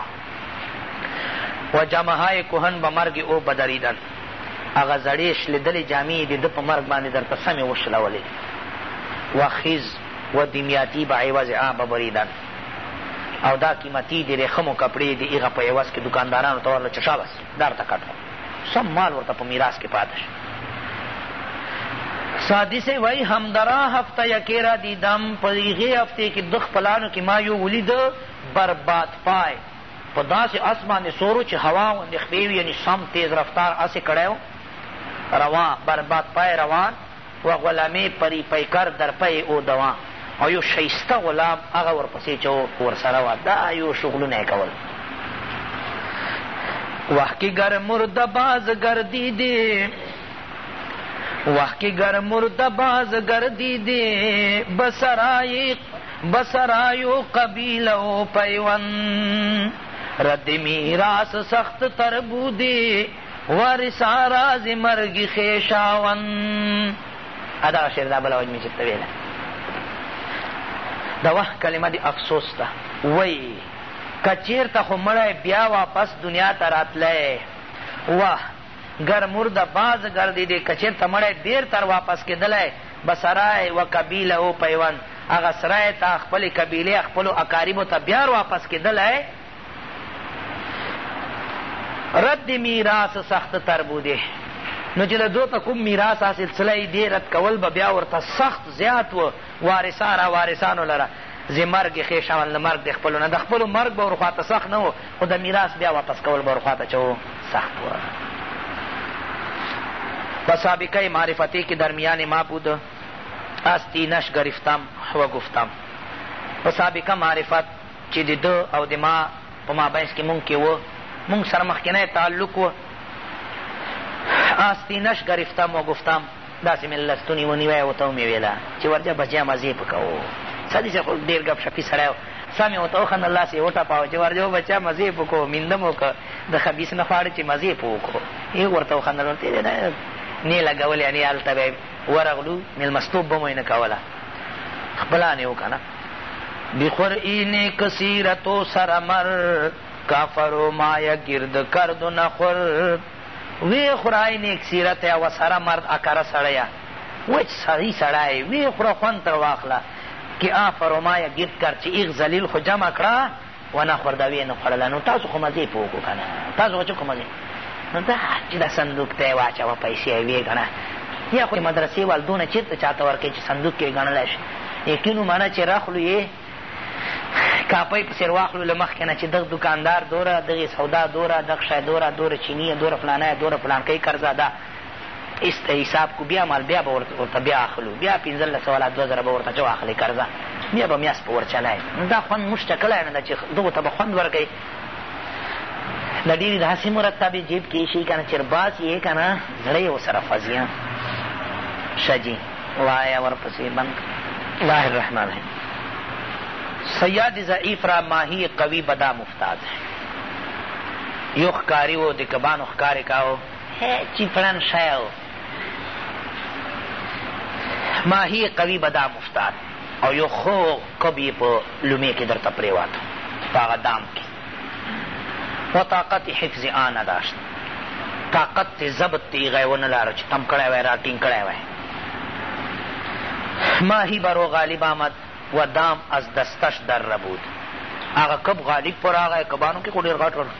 و جامه های کهن به مرګ او بدریدن هغه زړې شلېدلې جامې د ده په مرګ باندې درته سمې وشلولې و خیز و دمیاتی به عوض آب بریدن او دا قیمتي د رېښمو کپړې د هغه په عوض کې دکاندارانو ته ورله چشا بس درته کټ سم مال ورته په میراث کې پاته شو سادی سے وای همدرا هفته یکې را دی دم په هغې هفتې کې د خپلانو کې ما یو ولید برباد پای په داسې اس باندې سورو چې هوا غوندې خپې وي یعنې سم تیز رفتار اسې کړی روان برباد پای روان و غلامې پري پيکر در پئې او دوا او يو شايسته غلام هغه ورپسې چه ورسره وه دا يو شغلونه يې کول. وه که گر مرده باز گردیدی وه که گر مرده باز گردیدی بسرای بسرایو قبیله و پیوند رد میراث سخت تر بودی واري سارا زي مرګي خيشاون ادا شعر دا بل وجمي چې ویله د وه کلمه دی افسوس ده وای که چیرته خو مړی بیا واپس دنیا ته راتلی وه گر مرده باز گردیدی که چیرته مړی بیرته واپس کېدلی به سرای و قبیله او پیوند هغه سرای ته خپلې قبیلې خپلو اقاربو ته بیا واپس کېدلی رد میراث سخت تر بوده نو چې د دوی ته کوم میراث حاصل سلی دې رد کول به بیا ورته سخت زیات و وارثا را وارثانو لره زه مرګ یې ښې شول له مرګ د خپلو نه د خپلو مرګ به ورخواته سخت نه و خو د میراث بیا واپس کول به ورخواته چه سخت و په سابقه معرفتی که درمیان ما بود از تینش گرفتم و گفتم په سابقه معرفت چې د ده او د ما په مابینځ کې مونږ کې و، مونږ سره مخکینی تعلق و، آستی نش ګرفتم و ګفتم، داسې مې لستونی ونیوی او ته مې ویله چې ورجه بچیه مزې په کوو. سدی صاحب خو ډېر ګپ شپی سړی و، سا مې ورته وخندل، لاس یې وټپاوه چې ورجه بچیه مزې په کوو، مینده مو که د خبیث نه خواړه چې مزې په وکړو. یې ورته وخندل، ورته یې ویل، نې لګولې، نې هلته به ورغلو، مېلمستوب به مو یې نه کوله، خپلان یې و که نه. بخور این کثیرت و سرمر کافر و مایه گرد کرد و نخور وی خورا این اکثیرت و سره مرد اکره سړیا وچ سړی سړای وی خورا خوند تر واخله که آفر و مایه گرد کرد چې ایغ زلیل خو جمع کړه وانا خورداوی نه خوړله نو تاسو خو مزې په وکړو کنه تاسو خو چکو مزې نو دا چې دا صندوق ته یې واچوه پیسې یې ویې ګڼه یا خو مدرسې وال دونه چېرته چاته ورکوي چې صندوق کې یې ګڼلی شي یقین ومنه چې راخلو یې کاپۍ په څېر واخلو له مخکې نه چې دغه دکاندار دوره دغې سودا دوره دغه شی دوره دوره چیني یې دوره فلانی یې دوره فلانکۍ قرضه ده ایسته یې حساب کړو بیا مال بیا به ورته بیا اخلو بیا پنځلس سوه لا دوه زره به ورته چه واخلې قرضه بیا به میاست په ورچلای نو دا خوند موږ ته کله نه ده چې دغو ته به خوند ورکوي دا ډېرې داسې مرتبې جیب کې شي که نه چې باز یې که نه زړه یې ورسره خوځي ښه جي وایه ورپسې بند الله الرحمن الرحیم سیاد ضعیف را ماهی قوی بدا مفتاد یو ښکاري و د کبانو ښکارې کاوه هې چی پړن شی او ماهی قوی بدام افتاد او یو خوږ کب یې په لومې کې درته پرېواته په هغه دام کې و طاقت حفظ آن نداشت طاقت ته ضبط ته هغه ونه لاره چې تم کړی وای راټینګ کړی وای ماهی برو غالب آمد و دام از دستش در ربود هغه کب غالب پر راغی کبانو کې خو ډېر غټ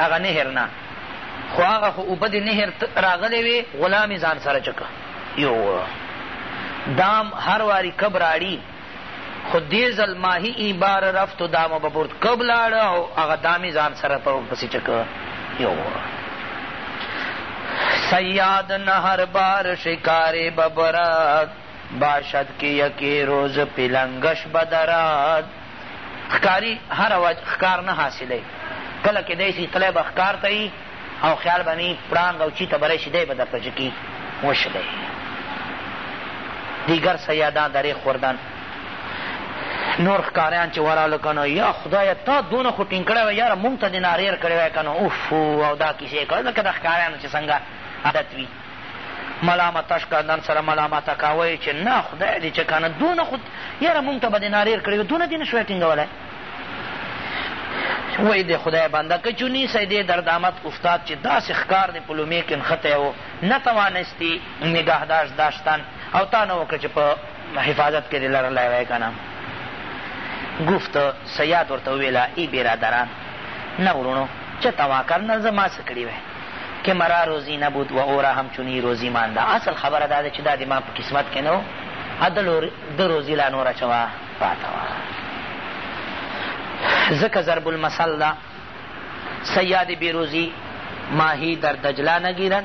هغه نهر نه خو هغه خو اوبه د نهر راغلې وې غلام یې ځان سره چکه یووړه دام هر واري کب راړي خو دې ځل ماهي ای بار رفتو دامه به پورت کب لاړه او هغه دام یې ځان سره په پسې چکه یووړه سیاد نهر بار شکارې ببرک باشد که یکی روز پلنگش بدرد ښکاري هره ورځ ښکار نه حاصلوي کله کیدای شي تلی به ښکار ته یي او خیال به نه پړانګ او چیته به راشي دی به درته چکي وشلی دیګر سیادان دری خوردن نور ښکاریان چې ورغله که نه یا خدایه تا دونه خو ټینګ کړی وی یاره مونږ ته دې نارېر کړی وی که نه اوف او دا کیسې یې کوه لکه د ښکاریانو چې څنګه عادت وي ملامته شکه ځان سره ملامته کاوه چې نه خدای دې چې کنه دونه خود یاره مونږ ته به دې نارېر کړی دونه دې نه شوی ټینګولی وای د خدای بنده که چونی سیدې دردامت استاد چې داسې ښکار دې په لومې کې نښتی و نه توانستی نګهداشت داشتن او تا نه وکړه چې په حفاظت کې دې لرلی وای که نه گفت سیاد ورته وویله ای برادران نه ورونو چه توا کرنا زما سکړی وی که مرا روزی نبود و او را همچنی روزی مانده اصل خبره دا ده چی دا دما په قسمت کی نه وو او ده روزی لا نوره چه وه پاته وه ځکه ضرب المثل ده صیاد بی روزی ماهی در دجله نگیرد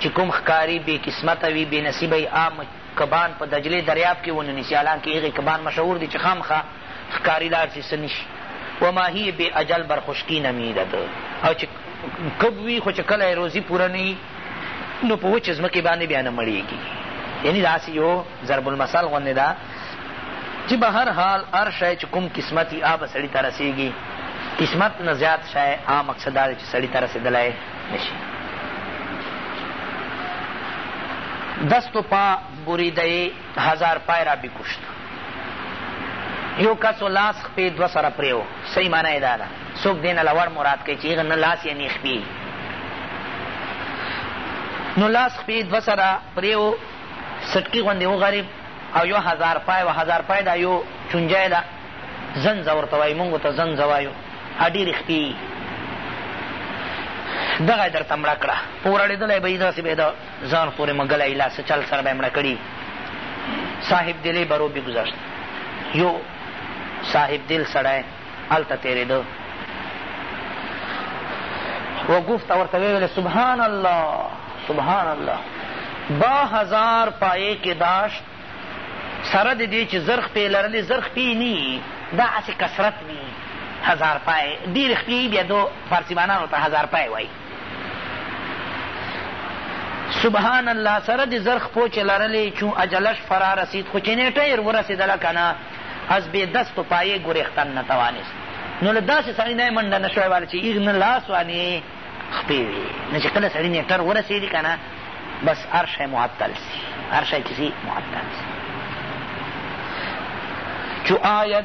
چی کوم ښکاری بی قسمته وی بی نصیبه وی هغه کبان په دجلې دریاب کې ونه نیسي حالانکه هغه کبان مشهور دي چې خامخا ښکاري لاړ شي څه نه شي و ماهي بې اجل بر خشکي نمیدد او چې کب وي خو چې کله یې روزي پوره نه وي نو په وچې ځمکې باندې بیا نه مړېږي یعنی داسې یو ضرب المثل غوندې ده چې به هر حال هر شی چې کوم قسمت وي هغه به سړي ته رسېږي قسمت نه زیات شی هغه مقصد دا دی چې سړي ته رسېدلی نه شي دست و پا بریده هزار پای را بکشت يو کسو لاس خپې دوه سره پرې و صحيح معنی يې دا ده څوک دې نه لوړ مراد کوي چې هغه نه لاس يې نه خپې نو لاس خپې دوه سره پرې و سټکي غوندې وغريب او يو هزار پای و هزار پای دا يو چونجی ده زنځه ورته وایي مونږ ته زنځه وایو ډېرې خپې دغه یې درته مړه کړه په ورړېدلی به یې داسې به یې ځان خورې مږلی ایله څه چل سره به یې مړه کړي صاحب دلې به روبي ګذشت یو صاحب دل سړی هلته تېرېده و گفت ورته ویې ویل سبحان الله سبحان الله با هزار پایې کې داشت سره د دې چې زر خپې لرلې زر خپې نی دا هسې کثرت وي هزار پای ډېرې خپې بیا دو فارسي بانانو ته هزار پای وایي سبحان الله سره د زرخ پوچ لرلې چون اجلش فرا رسید خو چې نیټه یې ورسېدله که نه از بې دست و پایې ګریختن نتوانست نو له داسې سړي نه یې منډه نه شوی واله چې ایغ نه لاس وانې خپې وي نو چې کله سړي نیټر ورسېدي که نه بس هر شی معطل سي هر شی چې سي معطل سي چو آید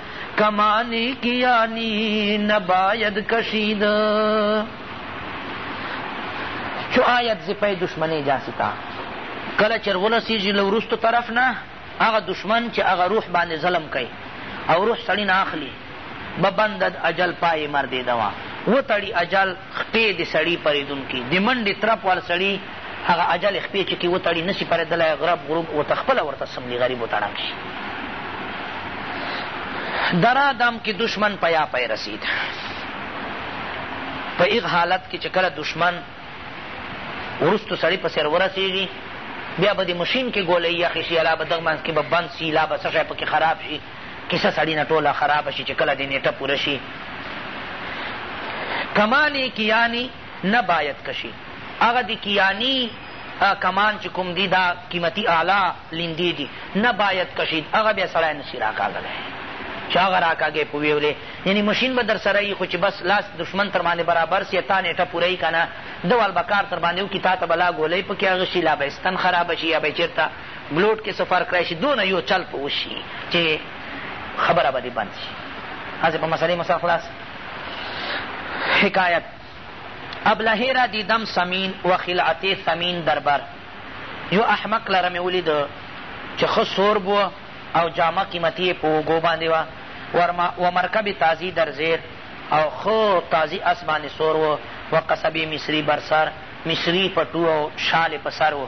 کمانی کیانی نباید کشید چو آید ز پی دشمنې جاسي ته کله چې ورسېږي له وروستو طرف نه هغه دشمن چې هغه روح باندې ظلم کوي او روح سړي نه اخلي ببندد اجل پای مردې دوا وتړي اجل خپې د سړي پرېدونکي د منډې ترپ وال سړي هغه عجلې خپې چې کې وتړي نسي پرېدلای غرب غروب اوته خپله ورته څملي غريب اوته ړنګ شي درا دم کې دشمن پيا پي رسيد په اغ حالت کې چې کله دشمن ورستو سړي په سر ورسېږي بیا به د مشین کې ګولۍ یخې شي لا به دغه منځ کې به بند سي لا به څه شی پکې خراب شي کیسه سړی نه ټوله خرابه شي چې کله دې نیټه پوره شي کمانې کیاني نه باید کشي هغه د کیاني کمان چې کوم دي دا قیمتي اعلی لیندې دي نه باید کشید هغه بیا سړی نسي راکاږلی چې هغه راکاږی په ویولې یعنی مشین به در سره یي خو چې بس لاس دښمن تر باندې برابر سي تا نیټه پوره یي که نه ده وال به کار تر باندې وکړي تا ته به لا ګولۍ پکې هغه شي لا به یې ستن خرابه شي یا به یې چېرته ګلوټ کې څه فرق راشي دونه يو چل په وشي چې خبره به دې بند شي هسې په مسلې مسله خلاص حکایت ابلهې را دیدم سمین و خلعتې ثمین دربر یو احمق لره مې ولید چې ښه سورب و او جامه قیمتي په اوږو باندې وه و مرکب تازي در زیر او ښه تازي اس باندې سور و و قصبې مصري بر سر مصري پټو او شال په سر و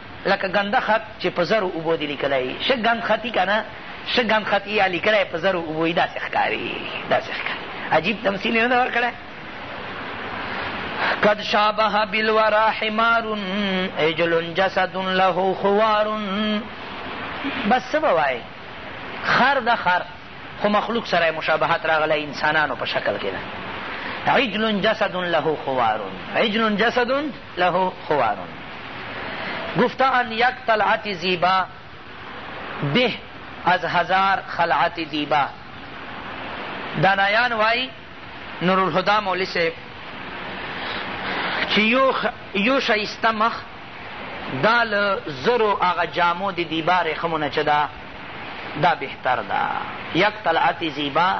لکه ګنده خط چې په زرو اوبو دې لیکلی وي، ښه ګند خط وي که نه، ښه ګند خط وي یا لیکلی په زرو اوبو وي، داسې ښکاري، داسې ښکاري. عجیب تمثیل یې نه دی ورکړی؟ قد شابه بالورا حمار عجل جسد له خوار بس څه به وایې خر ده خر خو مخلوق سره مشابهت راغلی انسانانو په شکل کې ده عجل جسد له خوار عجل جسد له خوار گفت آن یک طلعت زیبا به از هزار خلعت دیبا دانایان وایی نورالهدی مولوی صاحب چی یو شایسته مخ دا له زرو هغه جامو د دیبا رخمونه چه ده دا بهتر ده یک طلعت زیبا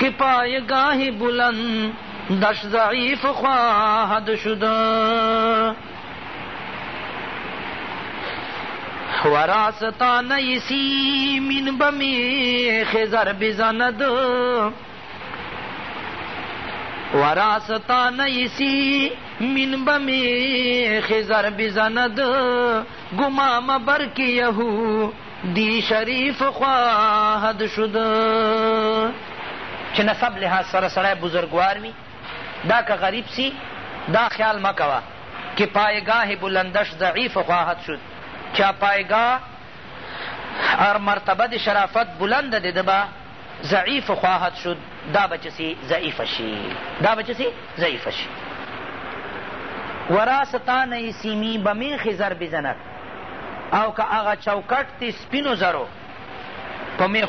که پایگاه بلندش ضعیف خواهد شد وراستانه سیمین به میخ ضرب زند وراستانه سیمین به میخ ضرب زند گمام برک یهو دی شریف خواهد شد چې نسب لحاظ سره سړی بزرګوار وي دا که غریب سی دا خیال مه کوه که پایګاه بلندش ضعیف خواهد شد چا پایګاه اور مرتبه د شرافت بلند دی دبا ضعیف خواهد شد دا به چه سی ضعیف شی دا به چه سی ضعیف شی وراستان سیمی به میخ زر بزند او که هغه چوکټ تی سپینو زرو په میخ